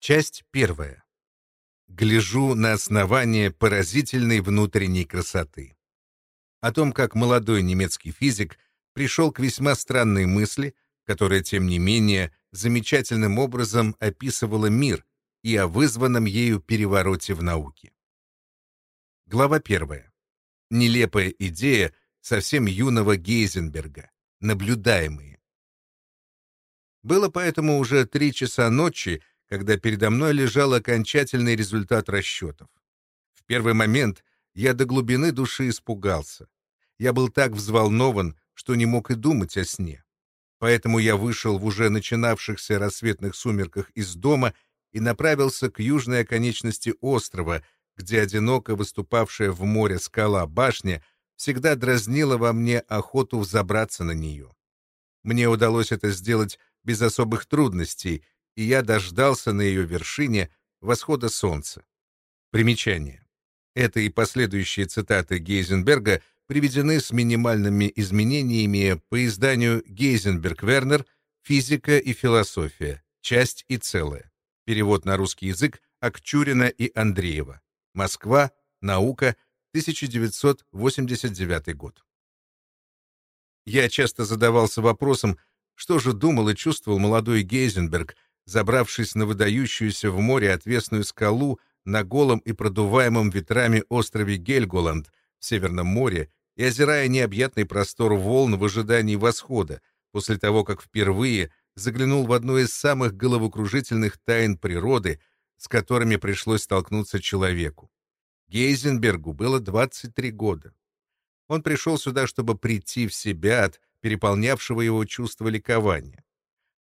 Часть первая. Гляжу на основание поразительной внутренней красоты. О том, как молодой немецкий физик пришел к весьма странной мысли, которая, тем не менее, замечательным образом описывала мир и о вызванном ею перевороте в науке. Глава первая. Нелепая идея совсем юного Гейзенберга. Наблюдаемые. Было поэтому уже три часа ночи, когда передо мной лежал окончательный результат расчетов. В первый момент я до глубины души испугался. Я был так взволнован, что не мог и думать о сне. Поэтому я вышел в уже начинавшихся рассветных сумерках из дома и направился к южной оконечности острова, где одиноко выступавшая в море скала башня всегда дразнила во мне охоту взобраться на нее. Мне удалось это сделать без особых трудностей, и я дождался на ее вершине восхода солнца. Примечание. Это и последующие цитаты Гейзенберга приведены с минимальными изменениями по изданию «Гейзенберг-Вернер. Физика и философия. Часть и целая». Перевод на русский язык Акчурина и Андреева. Москва. Наука. 1989 год. Я часто задавался вопросом, что же думал и чувствовал молодой Гейзенберг, забравшись на выдающуюся в море отвесную скалу на голом и продуваемом ветрами острове Гельголанд в Северном море и озирая необъятный простор волн в ожидании восхода, после того, как впервые заглянул в одну из самых головокружительных тайн природы, с которыми пришлось столкнуться человеку. Гейзенбергу было 23 года. Он пришел сюда, чтобы прийти в себя от переполнявшего его чувства ликования.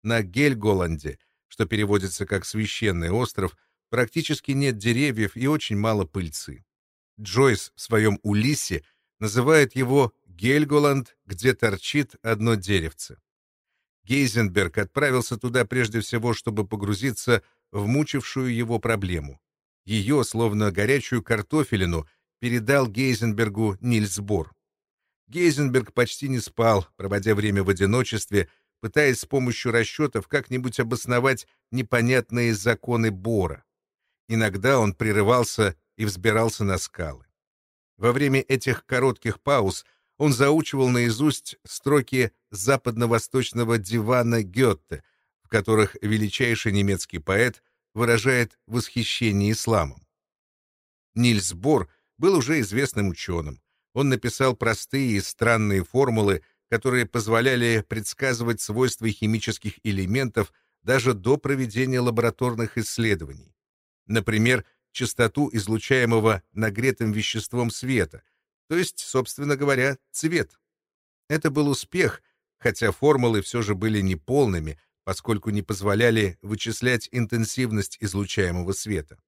На Гельголанде, что переводится как «священный остров», практически нет деревьев и очень мало пыльцы. Джойс в своем «Улиссе» называет его Гельголанд, где торчит одно деревце. Гейзенберг отправился туда прежде всего, чтобы погрузиться в мучившую его проблему. Ее, словно горячую картофелину, передал Гейзенбергу Нильс Бор. Гейзенберг почти не спал, проводя время в одиночестве, пытаясь с помощью расчетов как-нибудь обосновать непонятные законы Бора. Иногда он прерывался и взбирался на скалы. Во время этих коротких пауз он заучивал наизусть строки западно-восточного дивана Гетте, в которых величайший немецкий поэт выражает восхищение исламом. Нильс Бор был уже известным ученым. Он написал простые и странные формулы, которые позволяли предсказывать свойства химических элементов даже до проведения лабораторных исследований. Например, частоту излучаемого нагретым веществом света, то есть, собственно говоря, цвет. Это был успех, хотя формулы все же были неполными, поскольку не позволяли вычислять интенсивность излучаемого света.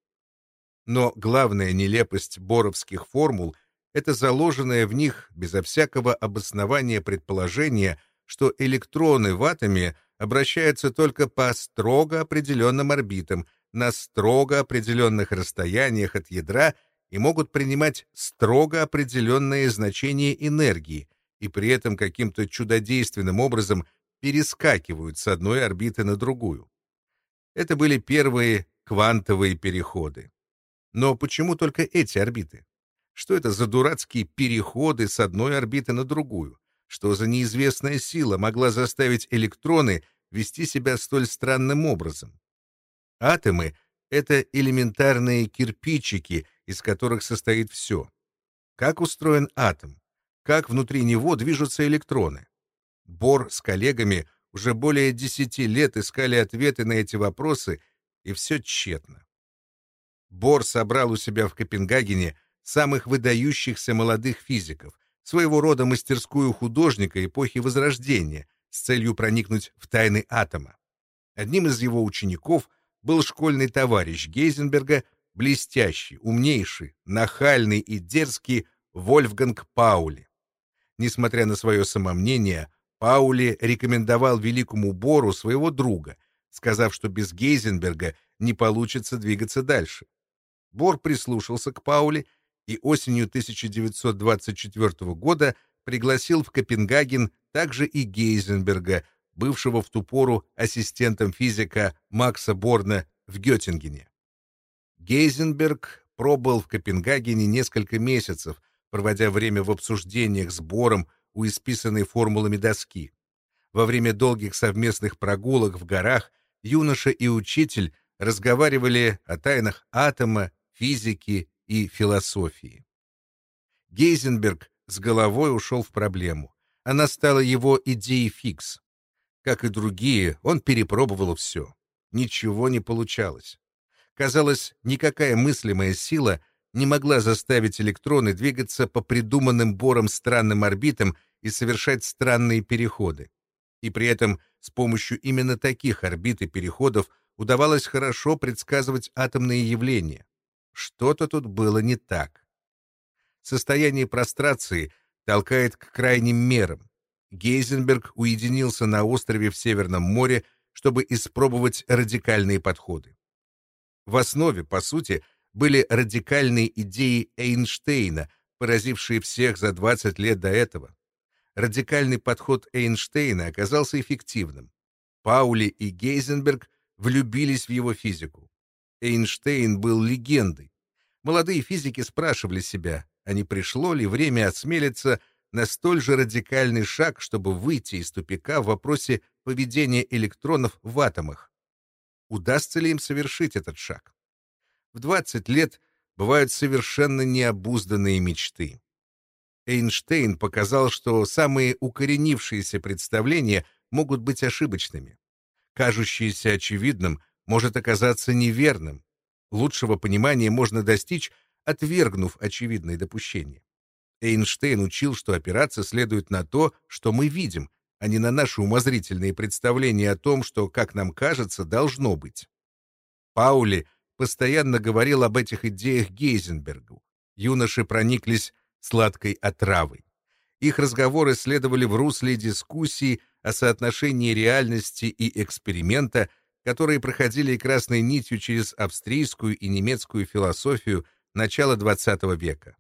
Но главная нелепость боровских формул — это заложенное в них безо всякого обоснования предположение, что электроны в атоме обращаются только по строго определенным орбитам — на строго определенных расстояниях от ядра и могут принимать строго определенные значения энергии и при этом каким-то чудодейственным образом перескакивают с одной орбиты на другую. Это были первые квантовые переходы. Но почему только эти орбиты? Что это за дурацкие переходы с одной орбиты на другую? Что за неизвестная сила могла заставить электроны вести себя столь странным образом? Атомы — это элементарные кирпичики, из которых состоит все. Как устроен атом? Как внутри него движутся электроны? Бор с коллегами уже более десяти лет искали ответы на эти вопросы, и все тщетно. Бор собрал у себя в Копенгагене самых выдающихся молодых физиков, своего рода мастерскую художника эпохи Возрождения, с целью проникнуть в тайны атома. Одним из его учеников был школьный товарищ Гейзенберга, блестящий, умнейший, нахальный и дерзкий Вольфганг Паули. Несмотря на свое самомнение, Паули рекомендовал великому Бору своего друга, сказав, что без Гейзенберга не получится двигаться дальше. Бор прислушался к Паули и осенью 1924 года пригласил в Копенгаген также и Гейзенберга, бывшего в ту пору ассистентом физика Макса Борна в Геттингене. Гейзенберг пробыл в Копенгагене несколько месяцев, проводя время в обсуждениях с Бором у исписанной формулами доски. Во время долгих совместных прогулок в горах юноша и учитель разговаривали о тайнах атома, физики и философии. Гейзенберг с головой ушел в проблему. Она стала его идеей фикс. Как и другие, он перепробовал все. Ничего не получалось. Казалось, никакая мыслимая сила не могла заставить электроны двигаться по придуманным Бором странным орбитам и совершать странные переходы. И при этом с помощью именно таких орбит и переходов удавалось хорошо предсказывать атомные явления. Что-то тут было не так. Состояние прострации толкает к крайним мерам. Гейзенберг уединился на острове в Северном море, чтобы испробовать радикальные подходы. В основе, по сути, были радикальные идеи Эйнштейна, поразившие всех за 20 лет до этого. Радикальный подход Эйнштейна оказался эффективным. Паули и Гейзенберг влюбились в его физику. Эйнштейн был легендой. Молодые физики спрашивали себя, а не пришло ли время осмелиться на столь же радикальный шаг, чтобы выйти из тупика в вопросе поведения электронов в атомах. Удастся ли им совершить этот шаг? В 20 лет бывают совершенно необузданные мечты. Эйнштейн показал, что самые укоренившиеся представления могут быть ошибочными. Кажущееся очевидным может оказаться неверным. Лучшего понимания можно достичь, отвергнув очевидные допущения. Эйнштейн учил, что опираться следует на то, что мы видим, а не на наши умозрительные представления о том, что, как нам кажется, должно быть. Паули постоянно говорил об этих идеях Гейзенбергу. Юноши прониклись сладкой отравой. Их разговоры следовали в русле дискуссий о соотношении реальности и эксперимента, которые проходили красной нитью через австрийскую и немецкую философию начала XX века.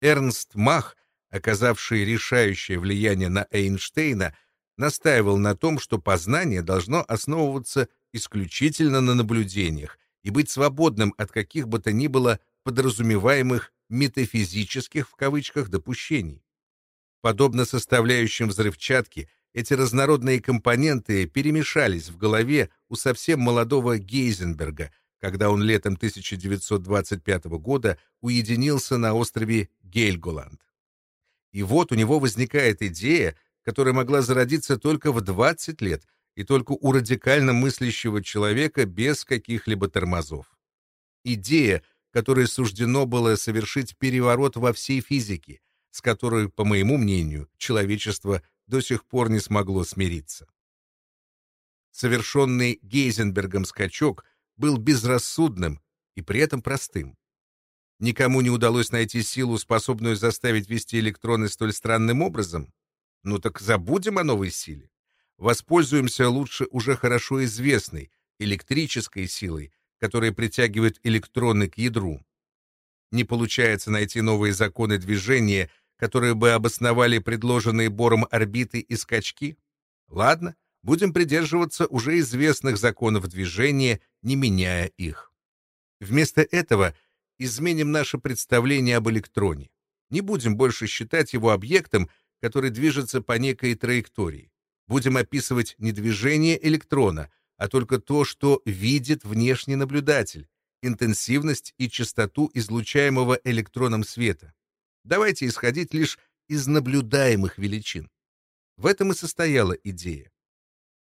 Эрнст Мах, оказавший решающее влияние на Эйнштейна, настаивал на том, что познание должно основываться исключительно на наблюдениях и быть свободным от каких бы то ни было подразумеваемых метафизических в кавычках допущений. Подобно составляющим взрывчатки, эти разнородные компоненты перемешались в голове у совсем молодого Гейзенберга, когда он летом 1925 года уединился на острове Гельголанд. И вот у него возникает идея, которая могла зародиться только в 20 лет и только у радикально мыслящего человека без каких-либо тормозов. Идея, которой суждено было совершить переворот во всей физике, с которой, по моему мнению, человечество до сих пор не смогло смириться. Совершенный Гейзенбергом скачок был безрассудным и при этом простым. Никому не удалось найти силу, способную заставить вести электроны столь странным образом. Ну так забудем о новой силе. Воспользуемся лучше уже хорошо известной электрической силой, которая притягивает электроны к ядру. Не получается найти новые законы движения, которые бы обосновали предложенные Бором орбиты и скачки? Ладно, будем придерживаться уже известных законов движения, не меняя их. Вместо этого изменим наше представление об электроне. Не будем больше считать его объектом, который движется по некой траектории. Будем описывать не движение электрона, а только то, что видит внешний наблюдатель, интенсивность и частоту излучаемого электроном света. Давайте исходить лишь из наблюдаемых величин. В этом и состояла идея.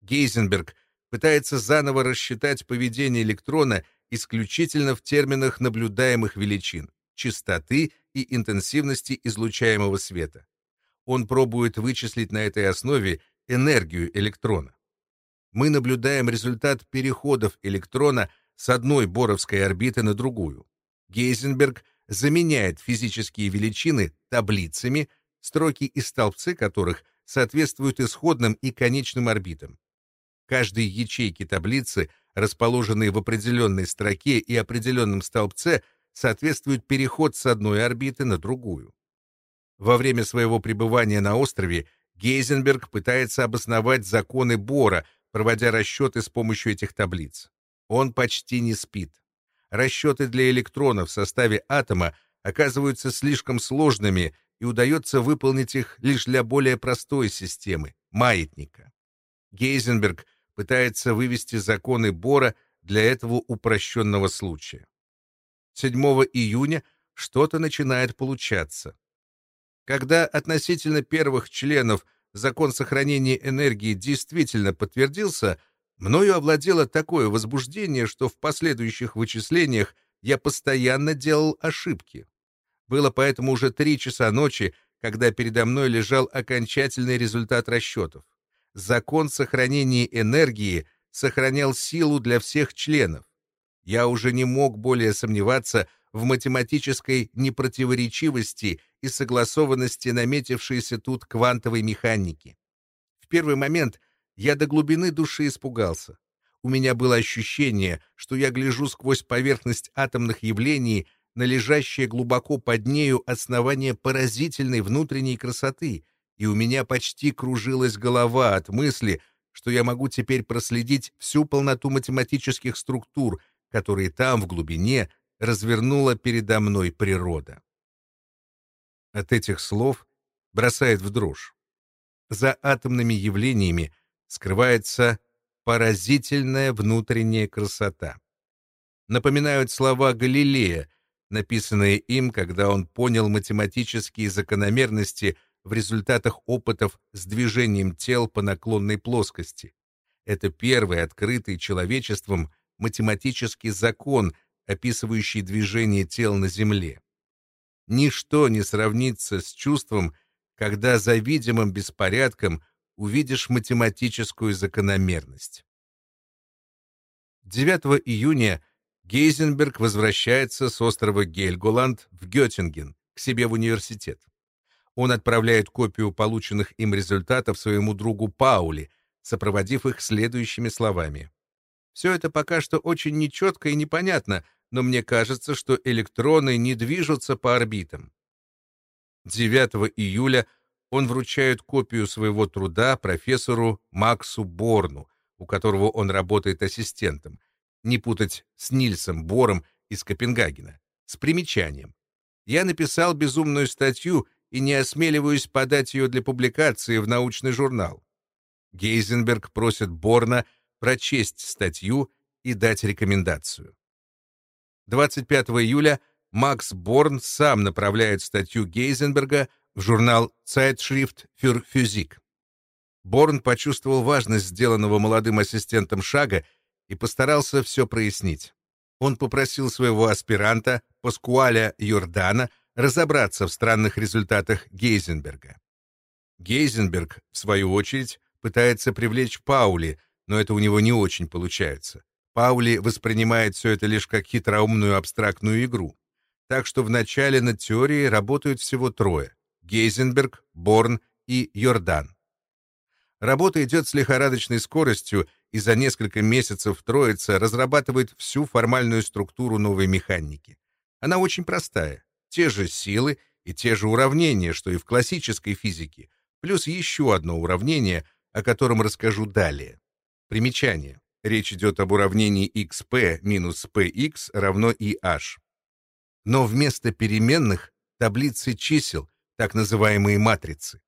Гейзенберг пытается заново рассчитать поведение электрона исключительно в терминах наблюдаемых величин, частоты и интенсивности излучаемого света. Он пробует вычислить на этой основе энергию электрона. Мы наблюдаем результат переходов электрона с одной боровской орбиты на другую. Гейзенберг заменяет физические величины таблицами, строки и столбцы которых соответствуют исходным и конечным орбитам. Каждой ячейке таблицы, расположенной в определенной строке и определенном столбце, соответствует переход с одной орбиты на другую. Во время своего пребывания на острове Гейзенберг пытается обосновать законы Бора, проводя расчеты с помощью этих таблиц. Он почти не спит. Расчеты для электронов в составе атома оказываются слишком сложными, и удается выполнить их лишь для более простой системы — маятника. Гейзенберг пытается вывести законы Бора для этого упрощенного случая. 7 июня что-то начинает получаться. Когда относительно первых членов закон сохранения энергии действительно подтвердился, мною овладело такое возбуждение, что в последующих вычислениях я постоянно делал ошибки. Было поэтому уже три часа ночи, когда передо мной лежал окончательный результат расчетов. Закон сохранения энергии сохранял силу для всех членов. Я уже не мог более сомневаться в математической непротиворечивости и согласованности наметившейся тут квантовой механики. В первый момент я до глубины души испугался. У меня было ощущение, что я гляжу сквозь поверхность атомных явлений на лежащее глубоко под нею основание поразительной внутренней красоты, и у меня почти кружилась голова от мысли, что я могу теперь проследить всю полноту математических структур, которые там, в глубине, развернула передо мной природа. От этих слов бросает в дрожь. За атомными явлениями скрывается поразительная внутренняя красота. Напоминают слова Галилея, написанные им, когда он понял математические закономерности в результатах опытов с движением тел по наклонной плоскости. Это первый открытый человечеством математический закон, описывающий движение тел на Земле. Ничто не сравнится с чувством, когда за видимым беспорядком увидишь математическую закономерность. 9 июня Гейзенберг возвращается с острова Гельголанд в Геттинген, к себе в университет. Он отправляет копию полученных им результатов своему другу Паули, сопроводив их следующими словами. «Все это пока что очень нечетко и непонятно, но мне кажется, что электроны не движутся по орбитам». 9 июля он вручает копию своего труда профессору Максу Борну, у которого он работает ассистентом, не путать с Нильсом Бором из Копенгагена, с примечанием. Я написал безумную статью и не осмеливаюсь подать ее для публикации в научный журнал. Гейзенберг просит Борна прочесть статью и дать рекомендацию. 25 июля Макс Борн сам направляет статью Гейзенберга в журнал Zeitschrift für Physik. Борн почувствовал важность сделанного молодым ассистентом шага и постарался все прояснить. Он попросил своего аспиранта, Паскуаля Йордана, разобраться в странных результатах Гейзенберга. Гейзенберг, в свою очередь, пытается привлечь Паули, но это у него не очень получается. Паули воспринимает все это лишь как хитроумную абстрактную игру. Так что в начале над теорией работают всего трое — Гейзенберг, Борн и Йордан. Работа идет с лихорадочной скоростью, и за несколько месяцев Троица разрабатывает всю формальную структуру новой механики. Она очень простая. Те же силы и те же уравнения, что и в классической физике, плюс еще одно уравнение, о котором расскажу далее. Примечание. Речь идет об уравнении xp минус px равно IH. Но вместо переменных — таблицы чисел, так называемые матрицы.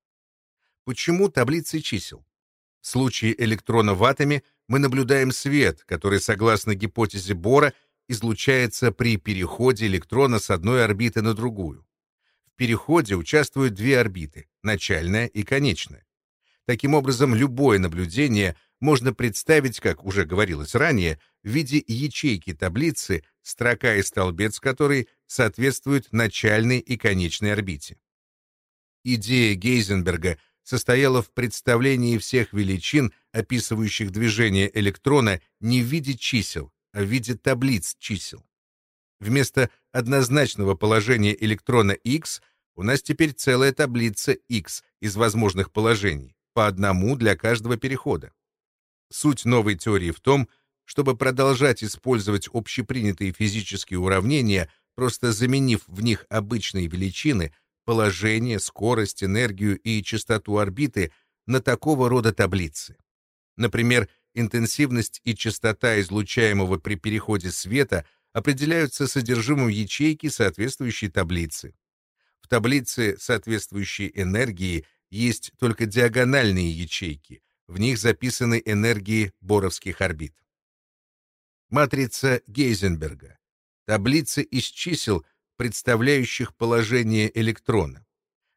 Почему таблицы чисел? В случае электрона в атоме мы наблюдаем свет, который, согласно гипотезе Бора, излучается при переходе электрона с одной орбиты на другую. В переходе участвуют две орбиты — начальная и конечная. Таким образом, любое наблюдение можно представить, как уже говорилось ранее, в виде ячейки таблицы, строка и столбец которой соответствуют начальной и конечной орбите. Идея Гейзенберга состояла в представлении всех величин, описывающих движение электрона, не в виде чисел, а в виде таблиц чисел. Вместо однозначного положения электрона x у нас теперь целая таблица x из возможных положений, по одному для каждого перехода. Суть новой теории в том, чтобы продолжать использовать общепринятые физические уравнения, просто заменив в них обычные величины, положение, скорость, энергию и частоту орбиты на такого рода таблицы. Например, интенсивность и частота излучаемого при переходе света определяются содержимым ячейки соответствующей таблицы. В таблице соответствующей энергии есть только диагональные ячейки, в них записаны энергии боровских орбит. Матрица Гейзенберга. Таблица из чисел, представляющих положение электрона.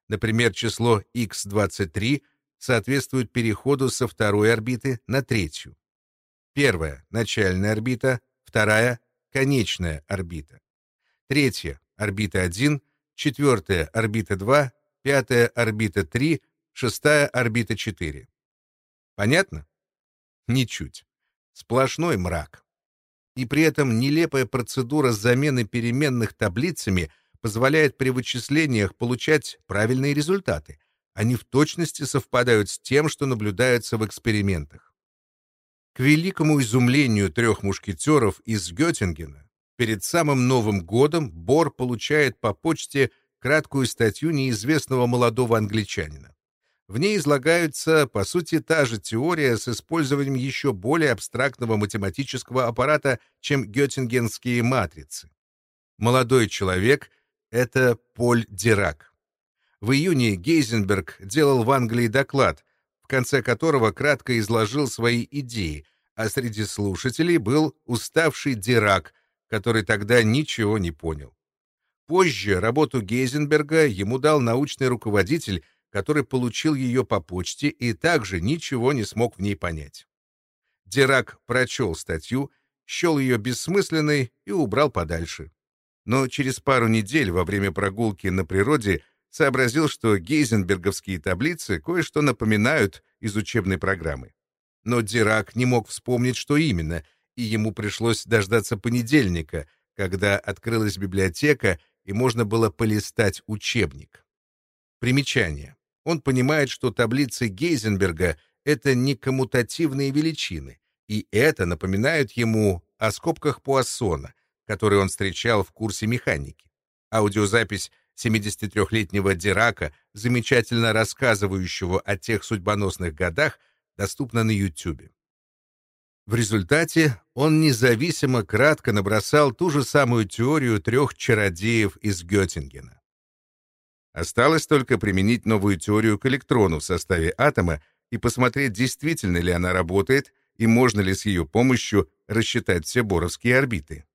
Например, число x23 соответствует переходу со второй орбиты на третью. Первая — начальная орбита, вторая — конечная орбита. Третья — орбита 1, четвертая — орбита 2, пятая — орбита 3, шестая — орбита 4. Понятно? Ничуть. Сплошной мрак. И при этом нелепая процедура замены переменных таблицами позволяет при вычислениях получать правильные результаты. Они в точности совпадают с тем, что наблюдается в экспериментах. К великому изумлению трех мушкетеров из Геттингена, перед самым Новым годом Бор получает по почте краткую статью неизвестного молодого англичанина. В ней излагается, по сути, та же теория с использованием еще более абстрактного математического аппарата, чем геттингенские матрицы. Молодой человек — это Поль Дирак. В июне Гейзенберг делал в Англии доклад, в конце которого кратко изложил свои идеи, а среди слушателей был уставший Дирак, который тогда ничего не понял. Позже работу Гейзенберга ему дал научный руководитель, который получил ее по почте и также ничего не смог в ней понять. Дирак прочел статью, счел ее бессмысленной и убрал подальше. Но через пару недель во время прогулки на природе сообразил, что гейзенберговские таблицы кое-что напоминают из учебной программы. Но Дирак не мог вспомнить, что именно, и ему пришлось дождаться понедельника, когда открылась библиотека и можно было полистать учебник. Примечание. Он понимает, что таблицы Гейзенберга — это не коммутативные величины, и это напоминает ему о скобках Пуассона, которые он встречал в курсе механики. Аудиозапись 73-летнего Дирака, замечательно рассказывающего о тех судьбоносных годах, доступна на YouTube. В результате он независимо кратко набросал ту же самую теорию трех чародеев из Геттингена. Осталось только применить новую теорию к электрону в составе атома и посмотреть, действительно ли она работает и можно ли с ее помощью рассчитать все боровские орбиты.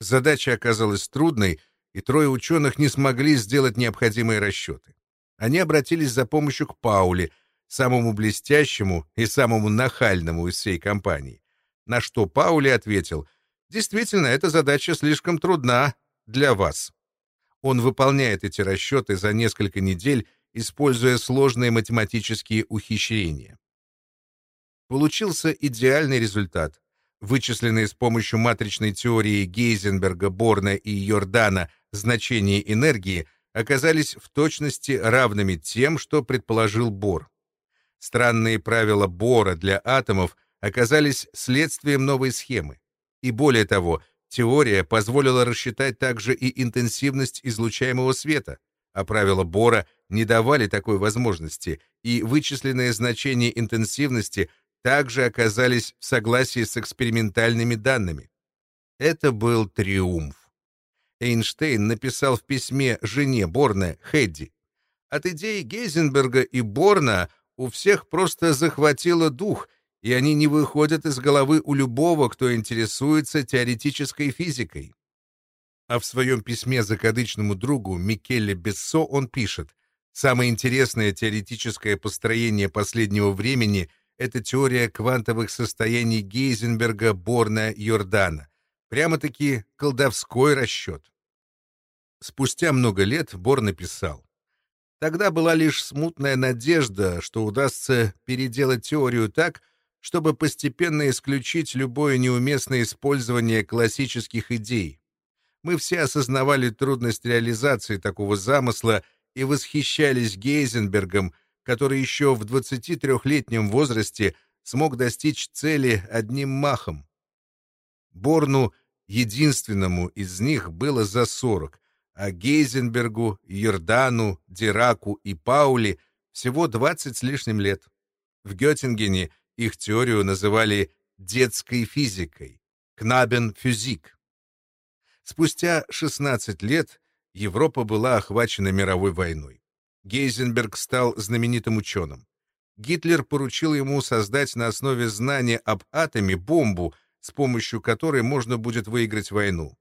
Задача оказалась трудной, и трое ученых не смогли сделать необходимые расчеты. Они обратились за помощью к Пауле, самому блестящему и самому нахальному из всей компании. На что Паули ответил, «Действительно, эта задача слишком трудна для вас». Он выполняет эти расчеты за несколько недель, используя сложные математические ухищрения. Получился идеальный результат. Вычисленные с помощью матричной теории Гейзенберга, Борна и Йордана значения энергии оказались в точности равными тем, что предположил Бор. Странные правила Бора для атомов оказались следствием новой схемы. И более того, Теория позволила рассчитать также и интенсивность излучаемого света, а правила Бора не давали такой возможности, и вычисленные значения интенсивности также оказались в согласии с экспериментальными данными. Это был триумф. Эйнштейн написал в письме жене Борна Хедди. От идеи Гейзенберга и Борна у всех просто захватило дух — и они не выходят из головы у любого, кто интересуется теоретической физикой. А в своем письме закадычному другу Микеле Бессо он пишет, «Самое интересное теоретическое построение последнего времени — это теория квантовых состояний Гейзенберга, Борна, Йордана. Прямо-таки колдовской расчет». Спустя много лет Бор написал, Тогда была лишь смутная надежда, что удастся переделать теорию так, чтобы постепенно исключить любое неуместное использование классических идей. Мы все осознавали трудность реализации такого замысла и восхищались Гейзенбергом, который еще в 23-летнем возрасте смог достичь цели одним махом. Борну, единственному из них, было за 40, а Гейзенбергу, Йордану, Дираку и Паули всего 20 с лишним лет. В Геттингене Их теорию называли детской физикой, Кнабен-физик. Спустя 16 лет Европа была охвачена мировой войной. Гейзенберг стал знаменитым ученым. Гитлер поручил ему создать на основе знания об атоме бомбу, с помощью которой можно будет выиграть войну.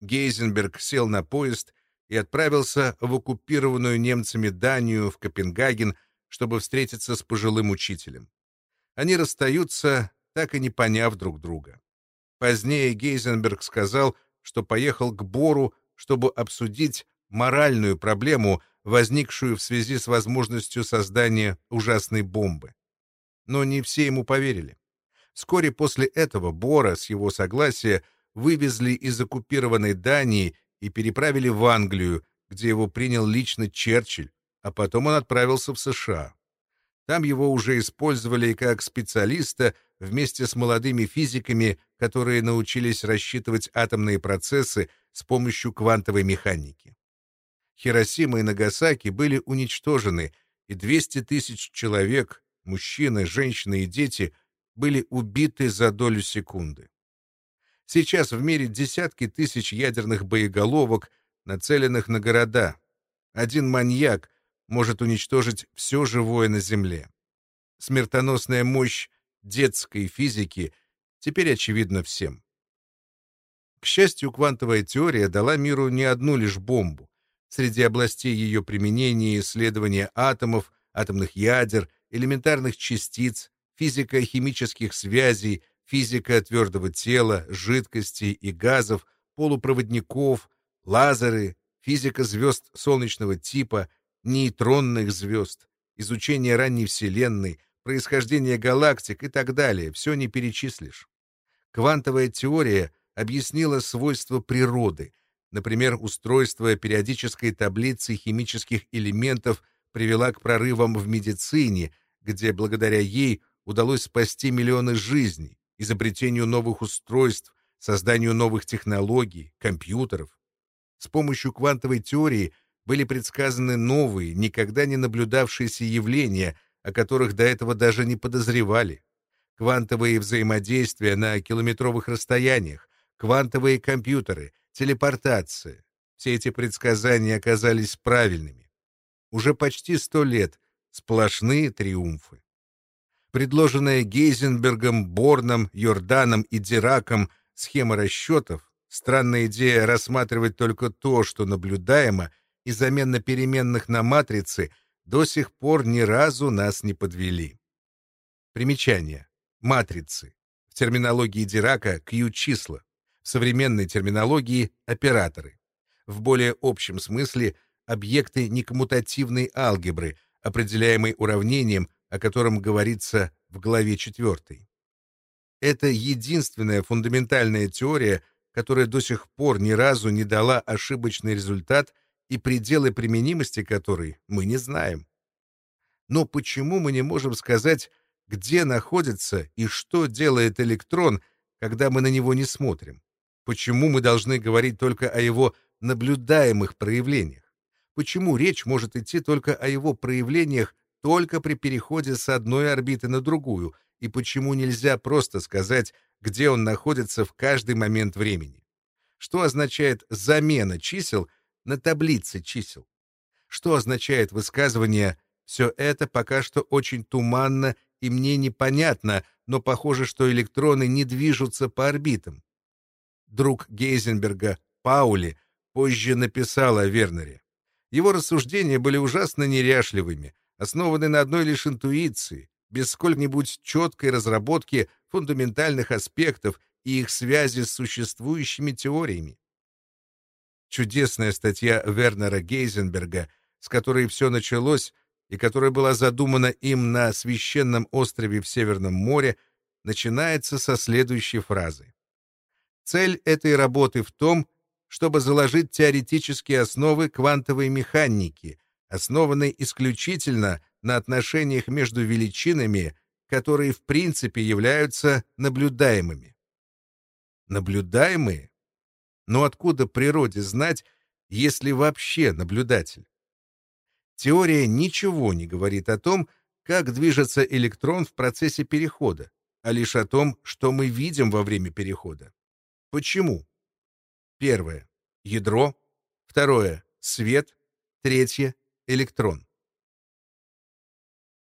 Гейзенберг сел на поезд и отправился в оккупированную немцами Данию, в Копенгаген, чтобы встретиться с пожилым учителем. Они расстаются, так и не поняв друг друга. Позднее Гейзенберг сказал, что поехал к Бору, чтобы обсудить моральную проблему, возникшую в связи с возможностью создания ужасной бомбы. Но не все ему поверили. Вскоре после этого Бора, с его согласия, вывезли из оккупированной Дании и переправили в Англию, где его принял лично Черчилль, а потом он отправился в США. Там его уже использовали как специалиста вместе с молодыми физиками, которые научились рассчитывать атомные процессы с помощью квантовой механики. Хиросима и Нагасаки были уничтожены, и 200 тысяч человек, мужчины, женщины и дети, были убиты за долю секунды. Сейчас в мире десятки тысяч ядерных боеголовок, нацеленных на города. Один маньяк может уничтожить все живое на Земле. Смертоносная мощь детской физики теперь очевидна всем. К счастью, квантовая теория дала миру не одну лишь бомбу. Среди областей ее применения исследования атомов, атомных ядер, элементарных частиц, физика химических связей, физика твердого тела, жидкостей и газов, полупроводников, лазеры, физика звезд солнечного типа, нейтронных звезд, изучение ранней Вселенной, происхождение галактик и так далее, все не перечислишь. Квантовая теория объяснила свойства природы, например, устройство периодической таблицы химических элементов привела к прорывам в медицине, где благодаря ей удалось спасти миллионы жизней, изобретению новых устройств, созданию новых технологий, компьютеров. С помощью квантовой теории были предсказаны новые, никогда не наблюдавшиеся явления, о которых до этого даже не подозревали. Квантовые взаимодействия на километровых расстояниях, квантовые компьютеры, телепортация. Все эти предсказания оказались правильными. Уже почти сто лет сплошные триумфы. Предложенная Гейзенбергом, Борном, Йорданом и Дираком схема расчетов, странная идея рассматривать только то, что наблюдаемо, и замена переменных на матрицы до сих пор ни разу нас не подвели. Примечание. Матрицы. В терминологии Дирака Q-числа. В современной терминологии — операторы. В более общем смысле — объекты некоммутативной алгебры, определяемой уравнением, о котором говорится в главе 4. Это единственная фундаментальная теория, которая до сих пор ни разу не дала ошибочный результат — и пределы применимости которой мы не знаем. Но почему мы не можем сказать, где находится и что делает электрон, когда мы на него не смотрим? Почему мы должны говорить только о его наблюдаемых проявлениях? Почему речь может идти только о его проявлениях только при переходе с одной орбиты на другую, и почему нельзя просто сказать, где он находится в каждый момент времени? Что означает замена чисел на таблице чисел. Что означает высказывание «все это пока что очень туманно и мне непонятно, но похоже, что электроны не движутся по орбитам». Друг Гейзенберга Паули позже написал о Вернере. Его рассуждения были ужасно неряшливыми, основаны на одной лишь интуиции, без сколь-нибудь четкой разработки фундаментальных аспектов и их связи с существующими теориями. Чудесная статья Вернера Гейзенберга, с которой все началось и которая была задумана им на священном острове в Северном море, начинается со следующей фразы. Цель этой работы в том, чтобы заложить теоретические основы квантовой механики, основанной исключительно на отношениях между величинами, которые в принципе являются наблюдаемыми. Наблюдаемые? Но откуда природе знать, если вообще наблюдатель? Теория ничего не говорит о том, как движется электрон в процессе перехода, а лишь о том, что мы видим во время перехода. Почему? Первое — ядро. Второе — свет. Третье — электрон.